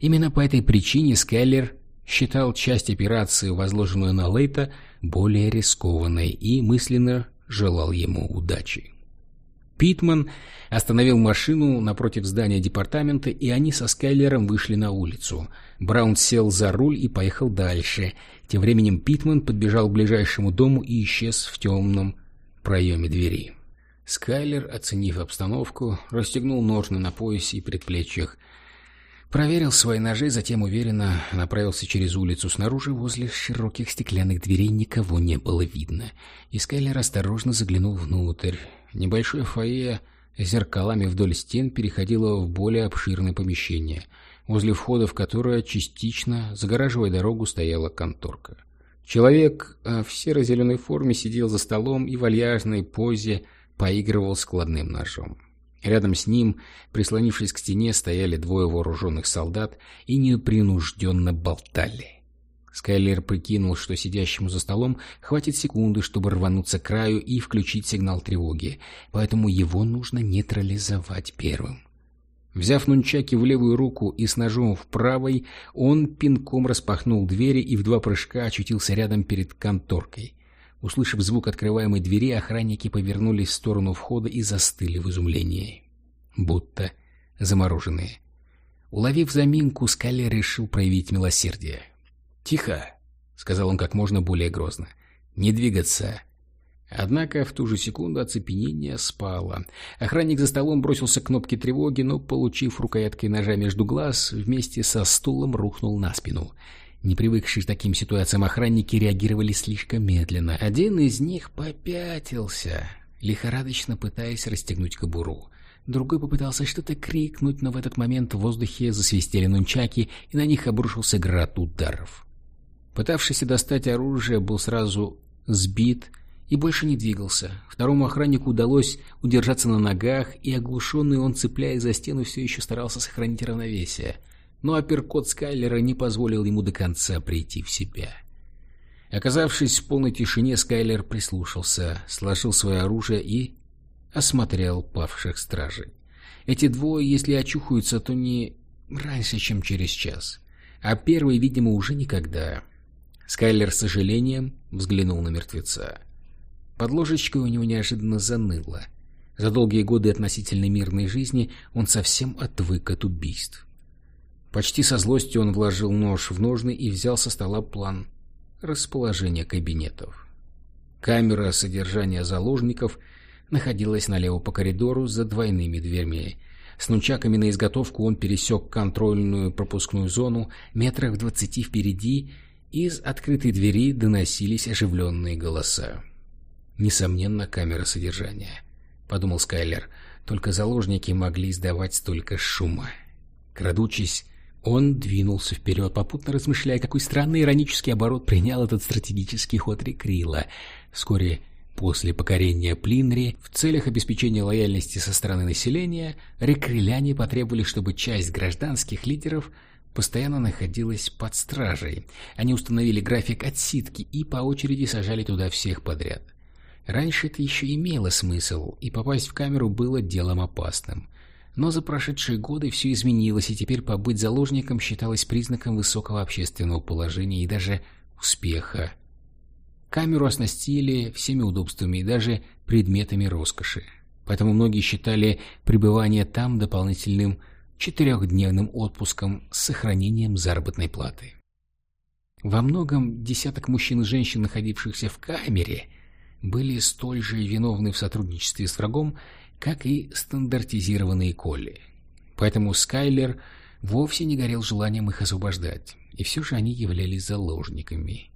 Именно по этой причине Скайлер считал часть операции, возложенную на Лейта, более рискованной и мысленно желал ему удачи. Питман остановил машину напротив здания департамента, и они со Скайлером вышли на улицу. Браун сел за руль и поехал дальше — тем временем Питман подбежал к ближайшему дому и исчез в темном проеме двери. Скайлер, оценив обстановку, расстегнул ножны на поясе и предплечьях, проверил свои ножи, затем уверенно направился через улицу. Снаружи, возле широких стеклянных дверей, никого не было видно, и Скайлер осторожно заглянул внутрь. Небольшое фойе с зеркалами вдоль стен переходило в более обширное помещение — возле входа в которое частично, загораживая дорогу, стояла конторка. Человек э, в серо-зеленой форме сидел за столом и в вальяжной позе поигрывал складным ножом. Рядом с ним, прислонившись к стене, стояли двое вооруженных солдат и непринужденно болтали. Скайлер прикинул, что сидящему за столом хватит секунды, чтобы рвануться к краю и включить сигнал тревоги, поэтому его нужно нейтрализовать первым. Взяв нунчаки в левую руку и с ножом в правой, он пинком распахнул двери и в два прыжка очутился рядом перед конторкой. Услышав звук открываемой двери, охранники повернулись в сторону входа и застыли в изумлении. Будто замороженные. Уловив заминку, Скалли решил проявить милосердие. «Тихо!» — сказал он как можно более грозно. «Не двигаться!» Однако в ту же секунду оцепенение спало. Охранник за столом бросился к кнопке тревоги, но, получив рукояткой ножа между глаз, вместе со стулом рухнул на спину. Не привыкшие к таким ситуациям охранники реагировали слишком медленно. Один из них попятился, лихорадочно пытаясь расстегнуть кобуру. Другой попытался что-то крикнуть, но в этот момент в воздухе засвистели нунчаки, и на них обрушился град ударов. Пытавшийся достать оружие был сразу сбит, и больше не двигался. Второму охраннику удалось удержаться на ногах, и оглушенный он, цепляясь за стену, все еще старался сохранить равновесие. Но апперкот Скайлера не позволил ему до конца прийти в себя. Оказавшись в полной тишине, Скайлер прислушался, сложил свое оружие и осмотрел павших стражей. Эти двое, если очухаются, то не раньше, чем через час. А первый, видимо, уже никогда. Скайлер с сожалением взглянул на мертвеца. Под ложечкой у него неожиданно заныло. За долгие годы относительно мирной жизни он совсем отвык от убийств. Почти со злостью он вложил нож в ножны и взял со стола план расположения кабинетов. Камера содержания заложников находилась налево по коридору за двойными дверьми. С нунчаками на изготовку он пересек контрольную пропускную зону метрах в двадцати впереди, из открытой двери доносились оживленные голоса. Несомненно, камера содержания. Подумал Скайлер. Только заложники могли издавать столько шума. Крадучись, он двинулся вперед, попутно размышляя, какой странный иронический оборот принял этот стратегический ход Рекрила. Вскоре после покорения Плинри, в целях обеспечения лояльности со стороны населения, рекриляне потребовали, чтобы часть гражданских лидеров постоянно находилась под стражей. Они установили график отсидки и по очереди сажали туда всех подряд. Раньше это еще имело смысл, и попасть в камеру было делом опасным. Но за прошедшие годы все изменилось, и теперь побыть заложником считалось признаком высокого общественного положения и даже успеха. Камеру оснастили всеми удобствами и даже предметами роскоши. Поэтому многие считали пребывание там дополнительным четырехдневным отпуском с сохранением заработной платы. Во многом десяток мужчин и женщин, находившихся в камере – были столь же виновны в сотрудничестве с врагом, как и стандартизированные колли. Поэтому Скайлер вовсе не горел желанием их освобождать, и все же они являлись заложниками.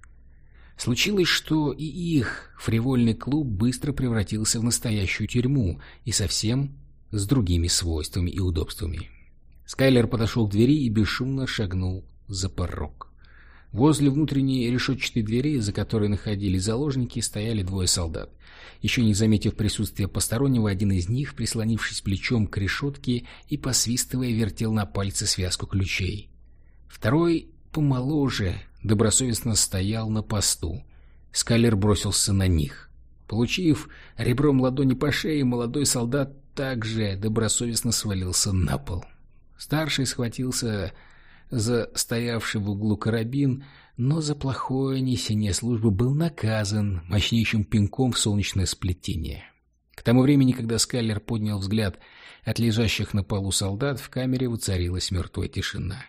Случилось, что и их фривольный клуб быстро превратился в настоящую тюрьму и совсем с другими свойствами и удобствами. Скайлер подошел к двери и бесшумно шагнул за порог. Возле внутренней решетчатой двери, за которой находились заложники, стояли двое солдат. Еще не заметив присутствия постороннего, один из них, прислонившись плечом к решетке и посвистывая, вертел на пальце связку ключей. Второй, помоложе, добросовестно стоял на посту. Скайлер бросился на них. Получив ребром ладони по шее, молодой солдат также добросовестно свалился на пол. Старший схватился за стоявший в углу карабин, но за плохое несение службы был наказан мощнейшим пинком в солнечное сплетение. К тому времени, когда Скайлер поднял взгляд от лежащих на полу солдат, в камере воцарилась мертвая тишина.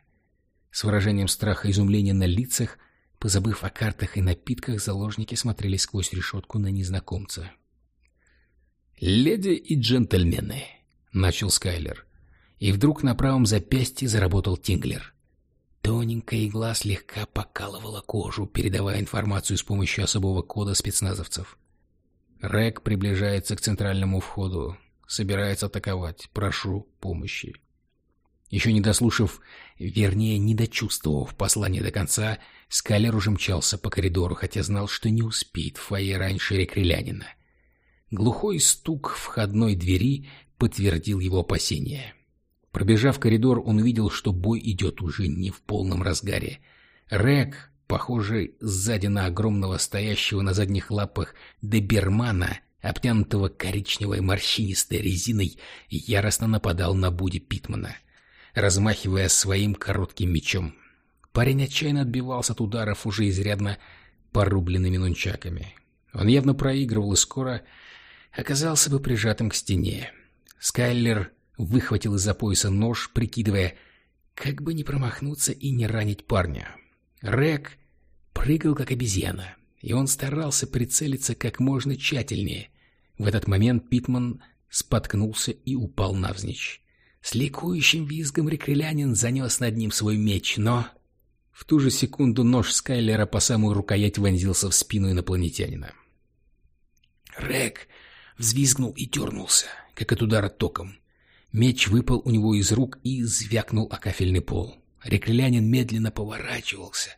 С выражением страха и изумления на лицах, позабыв о картах и напитках, заложники смотрели сквозь решетку на незнакомца. «Леди и джентльмены», — начал Скайлер, и вдруг на правом запястье заработал Тинглер. Тоненькая игла слегка покалывала кожу, передавая информацию с помощью особого кода спецназовцев. Рек приближается к центральному входу. Собирается атаковать. Прошу помощи. Еще не дослушав, вернее, не дочувствовав послание до конца, Скайлер уже мчался по коридору, хотя знал, что не успеет в фойе раньше рекрелянина. Глухой стук входной двери подтвердил его опасения. Пробежав коридор, он увидел, что бой идет уже не в полном разгаре. Рек, похожий сзади на огромного стоящего на задних лапах добермана, обтянутого коричневой морщинистой резиной, яростно нападал на Буди Питмана, размахивая своим коротким мечом. Парень отчаянно отбивался от ударов уже изрядно порубленными нунчаками. Он явно проигрывал и скоро оказался бы прижатым к стене. Скайлер выхватил из-за пояса нож, прикидывая, как бы не промахнуться и не ранить парня. Рек прыгал, как обезьяна, и он старался прицелиться как можно тщательнее. В этот момент Питман споткнулся и упал навзничь. С ликующим визгом рекрелянин занес над ним свой меч, но... В ту же секунду нож Скайлера по самую рукоять вонзился в спину инопланетянина. Рек взвизгнул и дернулся, как от удара током. Меч выпал у него из рук и звякнул о кафельный пол. Рекрелянин медленно поворачивался.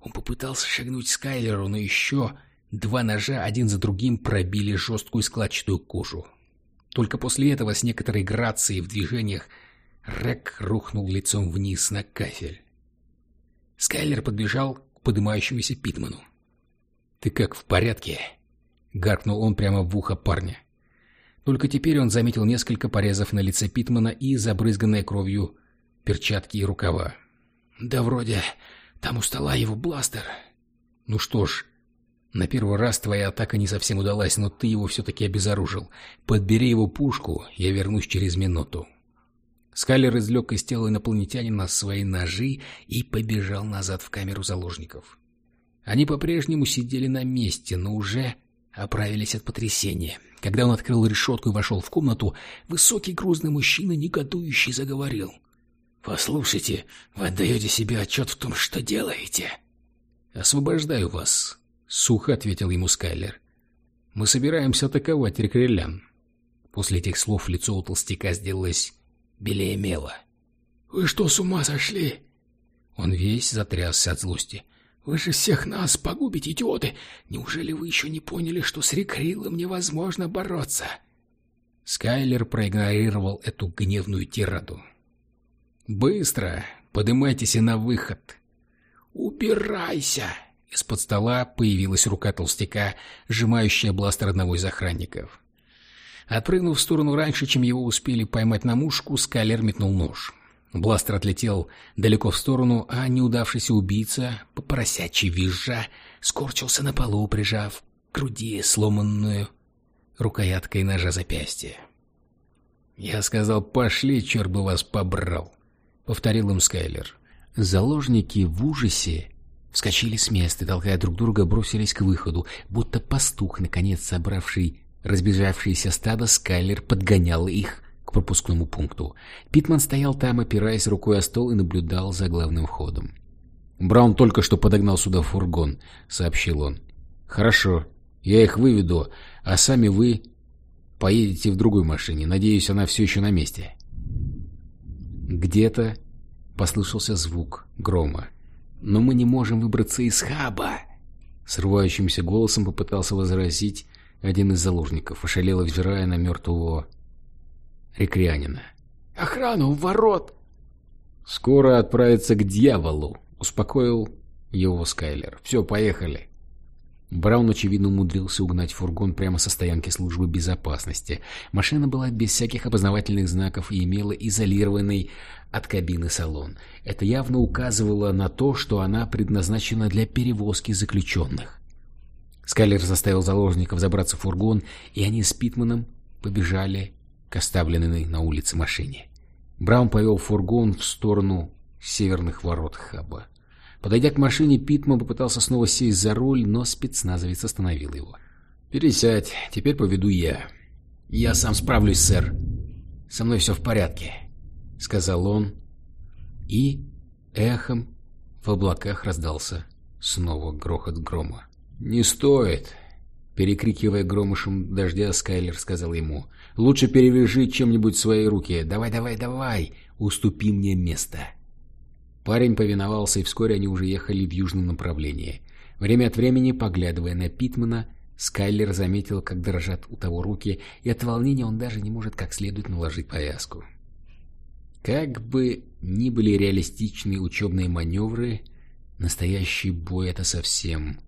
Он попытался шагнуть Скайлеру, но еще два ножа один за другим пробили жесткую складчатую кожу. Только после этого с некоторой грацией в движениях Рек рухнул лицом вниз на кафель. Скайлер подбежал к поднимающемуся Питману. «Ты как, в порядке?» — гаркнул он прямо в ухо парня. Только теперь он заметил несколько порезов на лице Питмана и забрызганные кровью перчатки и рукава. «Да вроде там у стола его бластер». «Ну что ж, на первый раз твоя атака не совсем удалась, но ты его все-таки обезоружил. Подбери его пушку, я вернусь через минуту». Скайлер извлек из тела инопланетянина свои ножи и побежал назад в камеру заложников. Они по-прежнему сидели на месте, но уже оправились от потрясения. Когда он открыл решетку и вошел в комнату, высокий грузный мужчина негодующий заговорил. «Послушайте, вы отдаете себе отчет в том, что делаете?» «Освобождаю вас», — сухо ответил ему Скайлер. «Мы собираемся атаковать рекрелян». После этих слов лицо у толстяка сделалось белее мела. «Вы что, с ума сошли?» Он весь затрясся от злости. Вы же всех нас погубите, идиоты! Неужели вы еще не поняли, что с Рекрилом невозможно бороться?» Скайлер проигнорировал эту гневную тираду. «Быстро! Подымайтесь и на выход!» «Убирайся!» Из-под стола появилась рука толстяка, сжимающая бластер одного из охранников. Отпрыгнув в сторону раньше, чем его успели поймать на мушку, Скайлер метнул нож. Бластер отлетел далеко в сторону, а неудавшийся убийца, по поросячьи визжа, скорчился на полу, прижав к груди сломанную рукояткой ножа запястье. «Я сказал, пошли, черт бы вас побрал!» — повторил им Скайлер. Заложники в ужасе вскочили с места толкая друг друга, бросились к выходу, будто пастух, наконец собравший разбежавшееся стадо, Скайлер подгонял их к пропускному пункту. Питман стоял там, опираясь рукой о стол и наблюдал за главным входом. «Браун только что подогнал сюда фургон», — сообщил он. «Хорошо, я их выведу, а сами вы поедете в другой машине. Надеюсь, она все еще на месте». Где-то послышался звук грома. Но мы не можем выбраться из хаба!» Срывающимся голосом попытался возразить один из заложников, ошалело взирая на мертвого рекрианина. «Охрана у ворот!» «Скоро отправится к дьяволу», — успокоил его Скайлер. «Все, поехали». Браун, очевидно, умудрился угнать фургон прямо со стоянки службы безопасности. Машина была без всяких опознавательных знаков и имела изолированный от кабины салон. Это явно указывало на то, что она предназначена для перевозки заключенных. Скайлер заставил заложников забраться в фургон, и они с Питманом побежали к оставленной на улице машине. Браун повел фургон в сторону северных ворот хаба. Подойдя к машине, Питман попытался снова сесть за руль, но спецназовец остановил его. «Пересядь, теперь поведу я». «Я сам справлюсь, сэр. Со мной все в порядке», — сказал он. И эхом в облаках раздался снова грохот грома. «Не стоит!» Перекрикивая громышем дождя, Скайлер сказал ему. «Лучше перевяжи чем-нибудь свои руки. Давай, давай, давай! Уступи мне место!» Парень повиновался, и вскоре они уже ехали в южном направлении. Время от времени, поглядывая на Питмана, Скайлер заметил, как дрожат у того руки, и от волнения он даже не может как следует наложить повязку. Как бы ни были реалистичны учебные маневры, настоящий бой — это совсем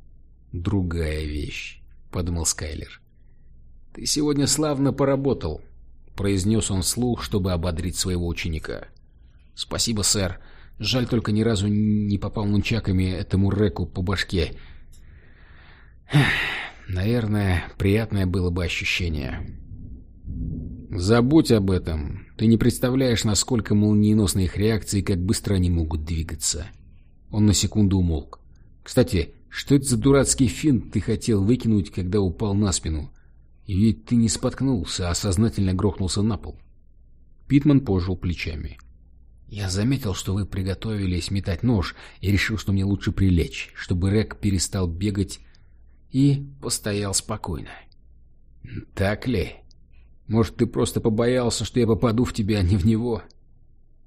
другая вещь, — подумал Скайлер. — Ты сегодня славно поработал, — произнес он вслух, чтобы ободрить своего ученика. — Спасибо, сэр. Жаль, только ни разу не попал нунчаками этому Реку по башке. Наверное, приятное было бы ощущение. Забудь об этом. Ты не представляешь, насколько молниеносны их реакции и как быстро они могут двигаться. Он на секунду умолк. Кстати, что это за дурацкий финт ты хотел выкинуть, когда упал на спину? И ведь ты не споткнулся, а сознательно грохнулся на пол. Питман пожал плечами. — я заметил, что вы приготовились метать нож, и решил, что мне лучше прилечь, чтобы Рек перестал бегать и постоял спокойно. Так ли? Может, ты просто побоялся, что я попаду в тебя, а не в него?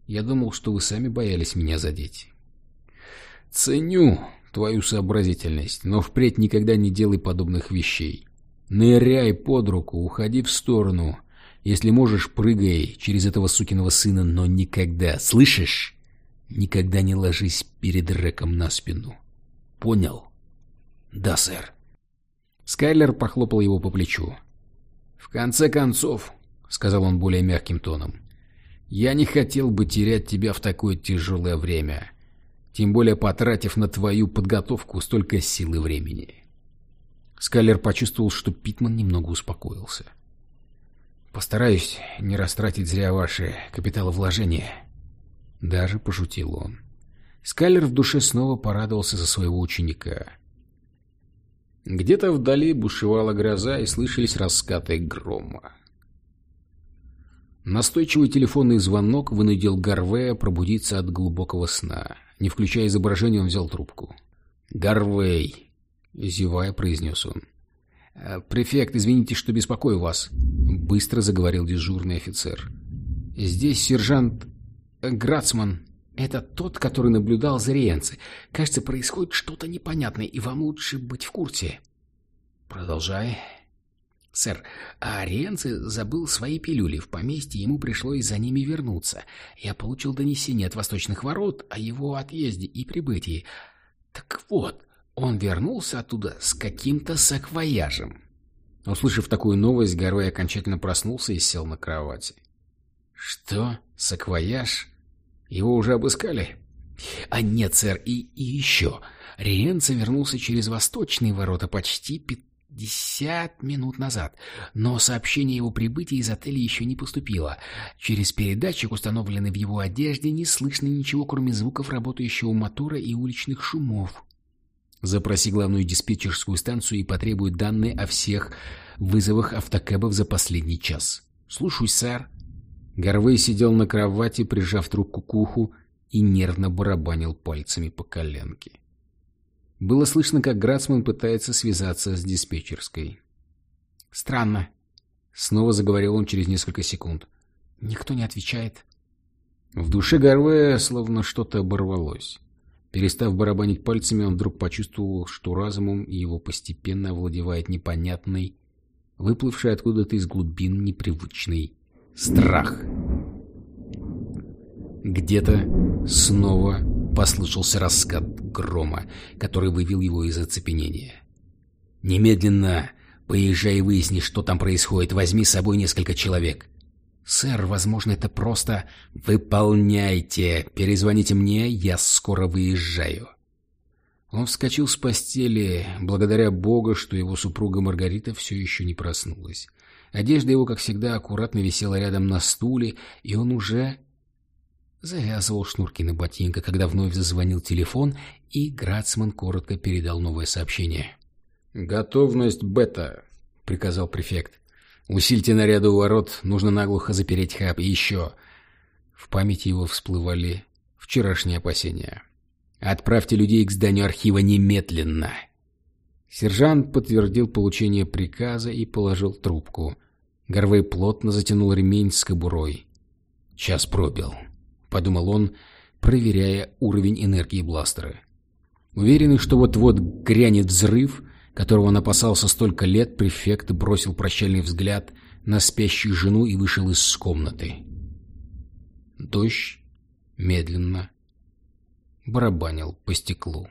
Я думал, что вы сами боялись меня задеть. Ценю твою сообразительность, но впредь никогда не делай подобных вещей. Ныряй под руку, уходи в сторону, если можешь, прыгай через этого сукиного сына, но никогда, слышишь? Никогда не ложись перед Реком на спину. Понял? Да, сэр. Скайлер похлопал его по плечу. В конце концов, сказал он более мягким тоном, я не хотел бы терять тебя в такое тяжелое время, тем более потратив на твою подготовку столько сил и времени. Скайлер почувствовал, что Питман немного успокоился. — Постараюсь не растратить зря ваши капиталовложения. Даже пошутил он. Скайлер в душе снова порадовался за своего ученика. Где-то вдали бушевала гроза и слышались раскаты грома. Настойчивый телефонный звонок вынудил Гарвея пробудиться от глубокого сна. Не включая изображение, он взял трубку. «Гарвей!» — зевая, произнес он. «Э, «Префект, извините, что беспокою вас», — быстро заговорил дежурный офицер. «Здесь сержант Грацман. Это тот, который наблюдал за Риенце. Кажется, происходит что-то непонятное, и вам лучше быть в курсе». «Продолжай». «Сэр, а Риенце забыл свои пилюли в поместье, ему пришлось за ними вернуться. Я получил донесение от Восточных ворот о его отъезде и прибытии. Так вот, он вернулся оттуда с каким-то саквояжем. Услышав такую новость, Гарвей окончательно проснулся и сел на кровати. «Что? Саквояж? Его уже обыскали?» «А нет, сэр, и, и еще. Риенце вернулся через восточные ворота почти пятьдесят минут назад, но сообщение его прибытии из отеля еще не поступило. Через передатчик, установленный в его одежде, не слышно ничего, кроме звуков работающего мотора и уличных шумов. Запроси главную диспетчерскую станцию и потребуй данные о всех вызовах автокэбов за последний час. Слушаюсь, сэр. Гарвей сидел на кровати, прижав трубку к уху и нервно барабанил пальцами по коленке. Было слышно, как Грацман пытается связаться с диспетчерской. «Странно», — снова заговорил он через несколько секунд. «Никто не отвечает». В душе Гарвея словно что-то оборвалось. Перестав барабанить пальцами, он вдруг почувствовал, что разумом его постепенно овладевает непонятный, выплывший откуда-то из глубин непривычный страх. Где-то снова послышался раскат грома, который вывел его из оцепенения. «Немедленно поезжай и выясни, что там происходит. Возьми с собой несколько человек». «Сэр, возможно, это просто...» «Выполняйте! Перезвоните мне, я скоро выезжаю». Он вскочил с постели, благодаря Богу, что его супруга Маргарита все еще не проснулась. Одежда его, как всегда, аккуратно висела рядом на стуле, и он уже завязывал шнурки на ботинках, когда вновь зазвонил телефон, и Грацман коротко передал новое сообщение. «Готовность бета», — приказал префект. «Усильте наряды у ворот, нужно наглухо запереть хаб. И еще...» В памяти его всплывали вчерашние опасения. «Отправьте людей к зданию архива немедленно!» Сержант подтвердил получение приказа и положил трубку. Горвей плотно затянул ремень с кобурой. «Час пробил», — подумал он, проверяя уровень энергии бластера. Уверенный, что вот-вот грянет взрыв, которого он опасался столько лет, префект бросил прощальный взгляд на спящую жену и вышел из комнаты. Дождь медленно барабанил по стеклу.